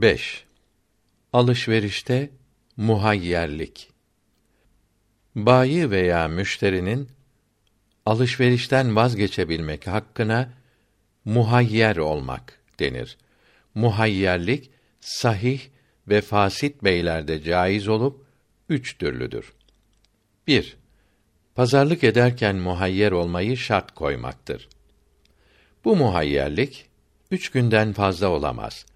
5. Alışverişte muhayyerlik. Bayi veya müşterinin alışverişten vazgeçebilmek hakkına muhayyer olmak denir. Muhayyerlik sahih ve fasit beylerde caiz olup üç türlüdür. 1. Pazarlık ederken muhayyer olmayı şart koymaktır. Bu muhayyerlik üç günden fazla olamaz.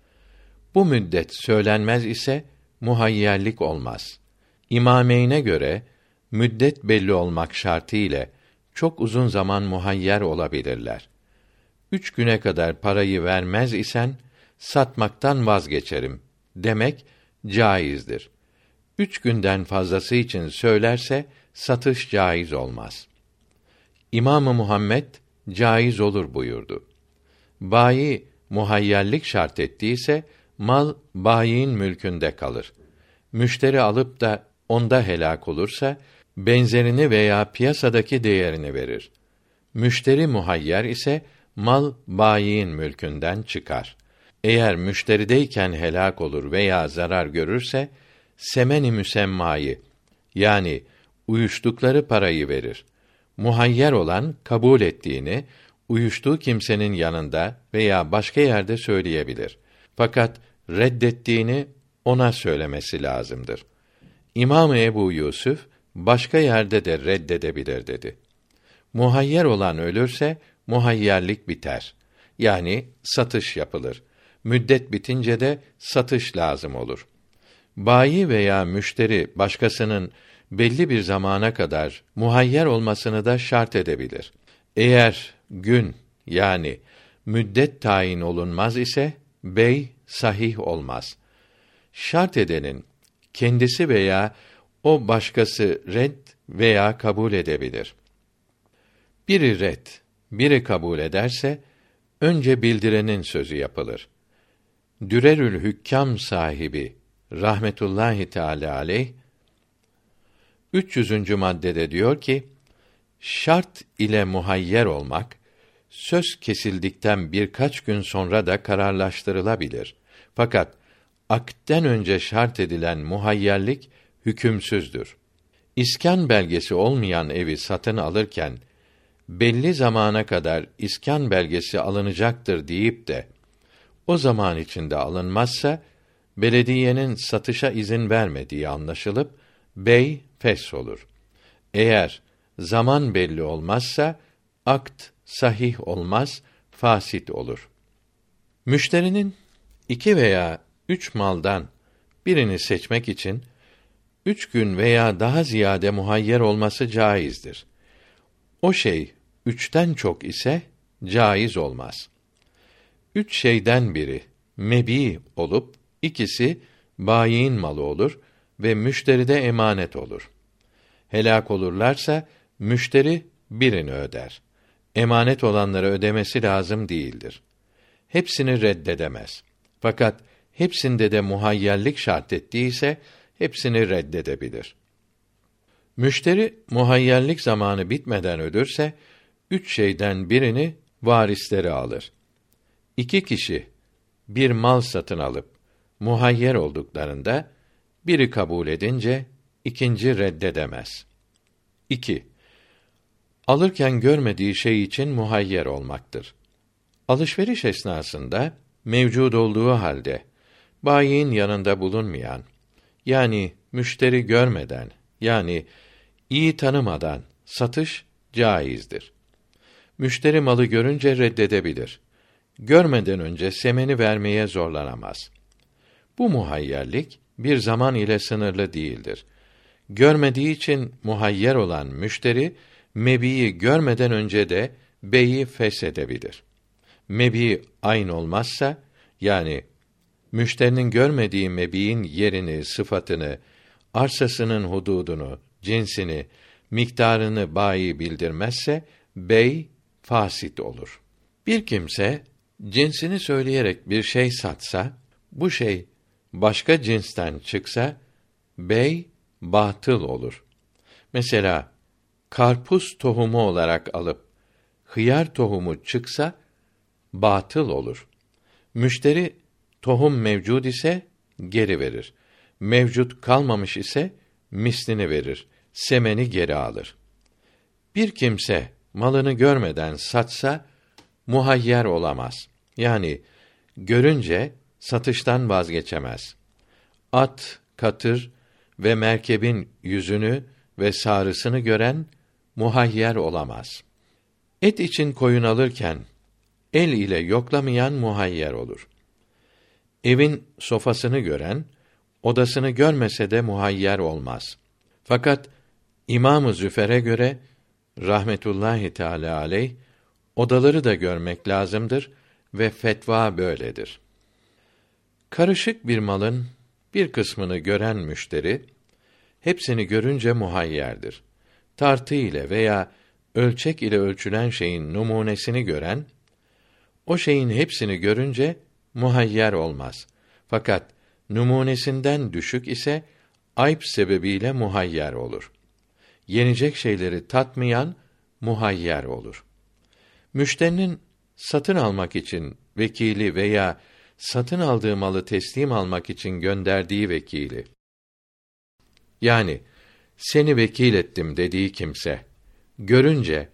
Bu müddet söylenmez ise muhayyerlik olmaz. İmameyne göre müddet belli olmak şartı ile çok uzun zaman muhayyer olabilirler. Üç güne kadar parayı vermez isen satmaktan vazgeçerim demek caizdir. Üç günden fazlası için söylerse satış caiz olmaz. İmamı Muhammed caiz olur buyurdu. Bayi muhayyerlik şart ettiyse mal bayiin mülkünde kalır. Müşteri alıp da onda helak olursa benzerini veya piyasadaki değerini verir. Müşteri muhayyer ise mal bayiin mülkünden çıkar. Eğer müşterideyken helak olur veya zarar görürse semeni müsemmayı yani uyuştukları parayı verir. Muhayyer olan kabul ettiğini uyuştuğu kimsenin yanında veya başka yerde söyleyebilir. Fakat reddettiğini ona söylemesi lazımdır. İmam Ebu Yusuf başka yerde de reddedebilir dedi. Muhayyer olan ölürse muhayyerlik biter. Yani satış yapılır. Müddet bitince de satış lazım olur. Bayi veya müşteri başkasının belli bir zamana kadar muhayyer olmasını da şart edebilir. Eğer gün yani müddet tayin olunmaz ise bey sahih olmaz. Şart edenin kendisi veya o başkası red veya kabul edebilir. Biri red, biri kabul ederse önce bildirenin sözü yapılır. Dürerül Hükkam sahibi rahmetullahi teala aleyh 300. maddede diyor ki şart ile muhayyer olmak söz kesildikten birkaç gün sonra da kararlaştırılabilir. Fakat akden önce şart edilen muhayyerlik hükümsüzdür. İskan belgesi olmayan evi satın alırken belli zamana kadar iskan belgesi alınacaktır deyip de o zaman içinde alınmazsa belediyenin satışa izin vermediği anlaşılıp bey fes olur. Eğer zaman belli olmazsa akt sahih olmaz, fasit olur. Müşterinin iki veya üç maldan birini seçmek için üç gün veya daha ziyade muhayyer olması caizdir. O şey üçten çok ise caiz olmaz. Üç şeyden biri mebi olup ikisi bayiin malı olur ve müşteride emanet olur. Helak olurlarsa müşteri birini öder. Emanet olanları ödemesi lazım değildir. Hepsini reddedemez. Fakat hepsinde de muhayyerlik şart ettiyse hepsini reddedebilir. Müşteri muhayyerlik zamanı bitmeden ölürse üç şeyden birini varisleri alır. İki kişi bir mal satın alıp muhayyer olduklarında biri kabul edince ikinci reddedemez. 2. Alırken görmediği şey için muhayyer olmaktır. Alışveriş esnasında mevcud olduğu halde bayiin yanında bulunmayan yani müşteri görmeden yani iyi tanımadan satış caizdir. Müşteri malı görünce reddedebilir. Görmeden önce semeni vermeye zorlanamaz. Bu muhayyerlik bir zaman ile sınırlı değildir. Görmediği için muhayyer olan müşteri mebiyi görmeden önce de beyi feshedebilir. Mebi aynı olmazsa yani müşterinin görmediği mebiğin yerini, sıfatını, arsasının hududunu, cinsini, miktarını bayi bildirmezse bey fasit olur. Bir kimse cinsini söyleyerek bir şey satsa, bu şey başka cinsten çıksa bey batıl olur. Mesela karpuz tohumu olarak alıp hıyar tohumu çıksa batıl olur. Müşteri Tohum mevcud ise geri verir. Mevcut kalmamış ise mislini verir. Semeni geri alır. Bir kimse malını görmeden satsa muhayyer olamaz. Yani görünce satıştan vazgeçemez. At, katır ve merkebin yüzünü ve sarısını gören muhayyer olamaz. Et için koyun alırken el ile yoklamayan muhayyer olur. Evin sofasını gören odasını görmese de muhayyer olmaz. Fakat İmam-ı Züfer'e göre rahmetullahi teala aleyh odaları da görmek lazımdır ve fetva böyledir. Karışık bir malın bir kısmını gören müşteri hepsini görünce muhayyerdir. Tartı ile veya ölçek ile ölçülen şeyin numunesini gören o şeyin hepsini görünce muhayyer olmaz. Fakat numunesinden düşük ise ayıp sebebiyle muhayyer olur. Yenecek şeyleri tatmayan muhayyer olur. Müşterinin satın almak için vekili veya satın aldığı malı teslim almak için gönderdiği vekili yani seni vekil ettim dediği kimse görünce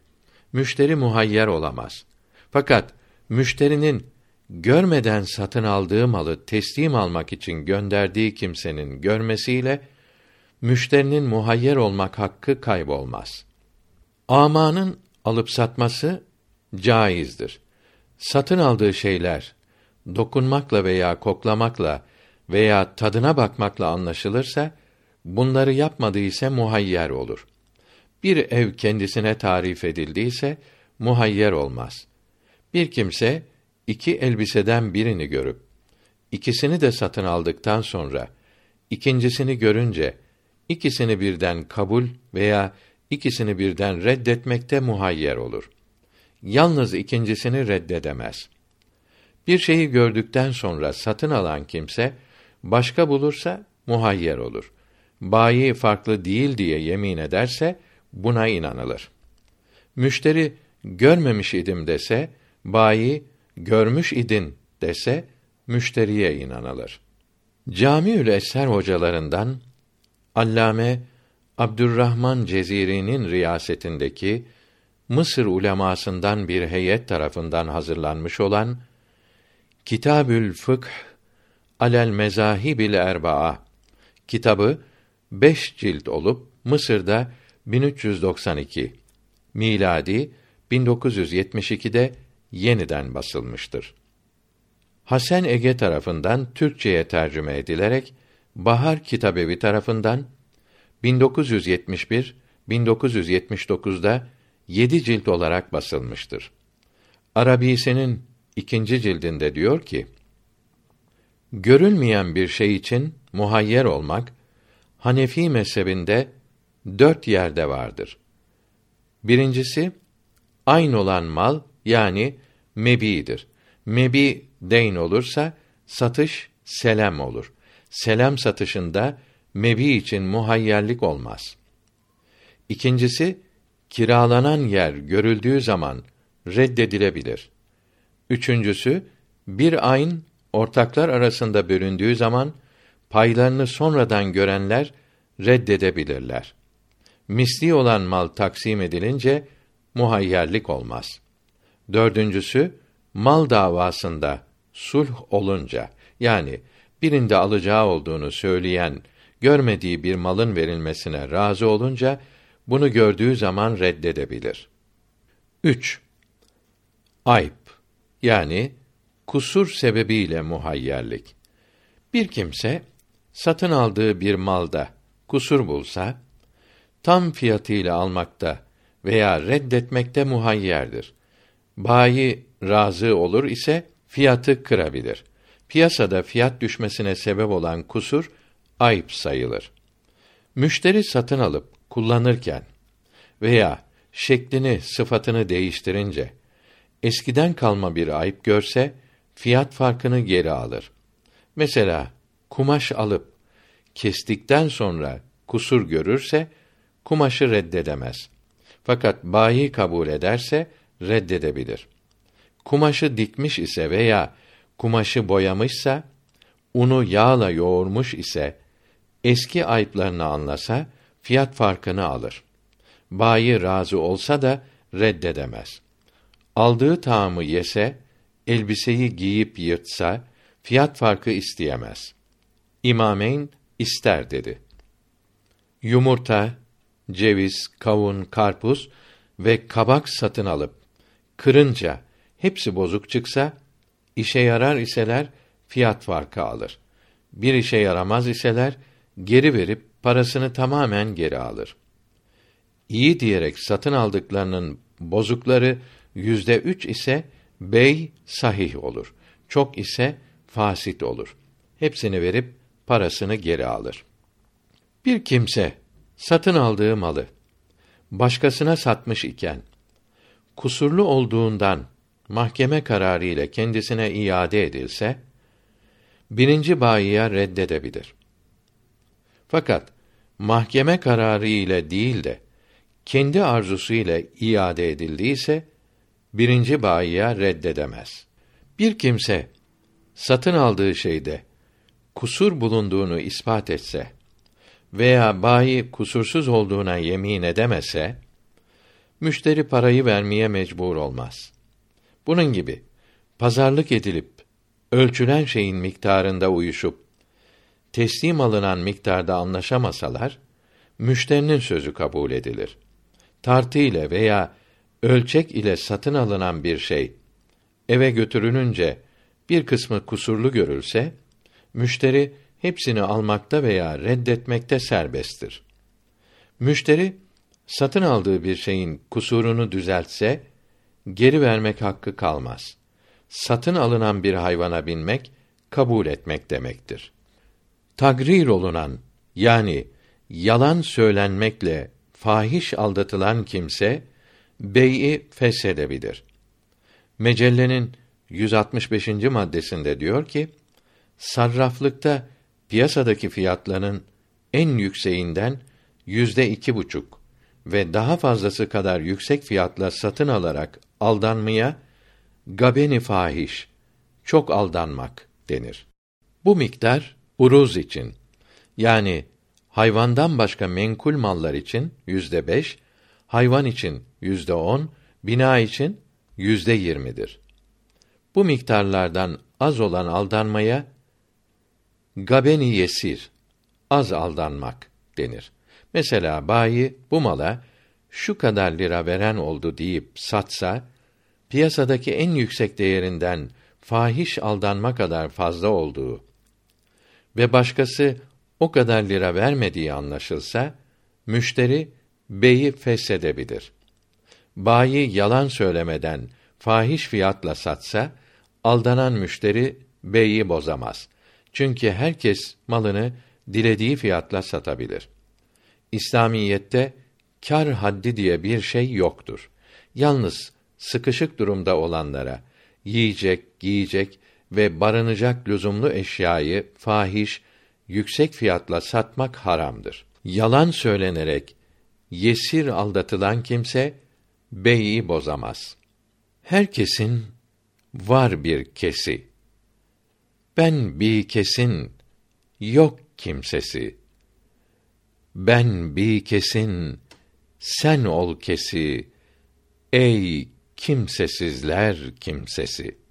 müşteri muhayyer olamaz. Fakat müşterinin görmeden satın aldığı malı teslim almak için gönderdiği kimsenin görmesiyle müşterinin muhayyer olmak hakkı kaybolmaz. Amanın alıp satması caizdir. Satın aldığı şeyler dokunmakla veya koklamakla veya tadına bakmakla anlaşılırsa bunları yapmadığı ise muhayyer olur. Bir ev kendisine tarif edildiyse muhayyer olmaz. Bir kimse iki elbiseden birini görüp ikisini de satın aldıktan sonra ikincisini görünce ikisini birden kabul veya ikisini birden reddetmekte muhayyer olur. Yalnız ikincisini reddedemez. Bir şeyi gördükten sonra satın alan kimse başka bulursa muhayyer olur. Bayi farklı değil diye yemin ederse buna inanılır. Müşteri görmemiş idim dese, bayi görmüş idin dese müşteriye inanılır. Camiül Eser hocalarından Allame Abdurrahman Ceziri'nin riyasetindeki Mısır ulemasından bir heyet tarafından hazırlanmış olan Kitabül Fıkh alel mezahibil erbaa kitabı beş cilt olup Mısır'da 1392 miladi 1972'de yeniden basılmıştır. Hasan Ege tarafından Türkçeye tercüme edilerek Bahar Kitabevi tarafından 1971 1979'da yedi cilt olarak basılmıştır. Arabisi'nin ikinci cildinde diyor ki, görülmeyen bir şey için muhayyer olmak, Hanefi mezhebinde dört yerde vardır. Birincisi, aynı olan mal, yani mebidir. Mebi deyn olursa, satış selam olur. Selam satışında, mebi için muhayyerlik olmaz. İkincisi, kiralanan yer görüldüğü zaman reddedilebilir. Üçüncüsü, bir ayın ortaklar arasında bölündüğü zaman paylarını sonradan görenler reddedebilirler. Misli olan mal taksim edilince muhayyerlik olmaz. Dördüncüsü, mal davasında sulh olunca, yani birinde alacağı olduğunu söyleyen, görmediği bir malın verilmesine razı olunca, bunu gördüğü zaman reddedebilir. 3. Ayıp yani kusur sebebiyle muhayyerlik. Bir kimse satın aldığı bir malda kusur bulsa tam fiyatıyla almakta veya reddetmekte muhayyerdir. Bayi razı olur ise fiyatı kırabilir. Piyasada fiyat düşmesine sebep olan kusur ayıp sayılır. Müşteri satın alıp kullanırken veya şeklini, sıfatını değiştirince eskiden kalma bir ayıp görse fiyat farkını geri alır. Mesela kumaş alıp kestikten sonra kusur görürse kumaşı reddedemez. Fakat bayi kabul ederse reddedebilir. Kumaşı dikmiş ise veya kumaşı boyamışsa unu yağla yoğurmuş ise eski ayıplarını anlasa fiyat farkını alır. Bayi razı olsa da reddedemez. Aldığı taamı yese, elbiseyi giyip yırtsa fiyat farkı isteyemez. İmameyn ister dedi. Yumurta, ceviz, kavun, karpuz ve kabak satın alıp kırınca hepsi bozuk çıksa işe yarar iseler fiyat farkı alır. Bir işe yaramaz iseler geri verip parasını tamamen geri alır. İyi diyerek satın aldıklarının bozukları yüzde üç ise bey sahih olur. Çok ise fasit olur. Hepsini verip parasını geri alır. Bir kimse satın aldığı malı başkasına satmış iken kusurlu olduğundan mahkeme kararı ile kendisine iade edilse birinci bayiye reddedebilir. Fakat mahkeme kararı ile değil de kendi arzusu ile iade edildiyse birinci bayiye reddedemez. Bir kimse satın aldığı şeyde kusur bulunduğunu ispat etse veya bayi kusursuz olduğuna yemin edemese müşteri parayı vermeye mecbur olmaz. Bunun gibi pazarlık edilip ölçülen şeyin miktarında uyuşup teslim alınan miktarda anlaşamasalar müşterinin sözü kabul edilir. Tartı ile veya ölçek ile satın alınan bir şey eve götürülünce bir kısmı kusurlu görülse müşteri hepsini almakta veya reddetmekte serbesttir. Müşteri satın aldığı bir şeyin kusurunu düzeltse geri vermek hakkı kalmaz. Satın alınan bir hayvana binmek kabul etmek demektir. Tagrir olunan yani yalan söylenmekle fahiş aldatılan kimse bey'i feshedebilir. Mecellenin 165. maddesinde diyor ki: Sarraflıkta piyasadaki fiyatların en yükseğinden yüzde iki buçuk ve daha fazlası kadar yüksek fiyatla satın alarak aldanmaya gabeni fahiş, çok aldanmak denir. Bu miktar uruz için yani hayvandan başka menkul mallar için yüzde beş, hayvan için yüzde on, bina için yüzde yirmidir. Bu miktarlardan az olan aldanmaya gabeni yesir, az aldanmak denir. Mesela bayi bu mala şu kadar lira veren oldu deyip satsa, piyasadaki en yüksek değerinden fahiş aldanma kadar fazla olduğu ve başkası o kadar lira vermediği anlaşılsa, müşteri beyi feshedebilir. Bayi yalan söylemeden fahiş fiyatla satsa, aldanan müşteri beyi bozamaz. Çünkü herkes malını dilediği fiyatla satabilir. İslamiyette kar haddi diye bir şey yoktur. Yalnız sıkışık durumda olanlara yiyecek, giyecek ve barınacak lüzumlu eşyayı fahiş, yüksek fiyatla satmak haramdır. Yalan söylenerek yesir aldatılan kimse beyi bozamaz. Herkesin var bir kesi. Ben bir kesin yok kimsesi. Ben bir kesin sen ol kesi. Ey kimsesizler kimsesi.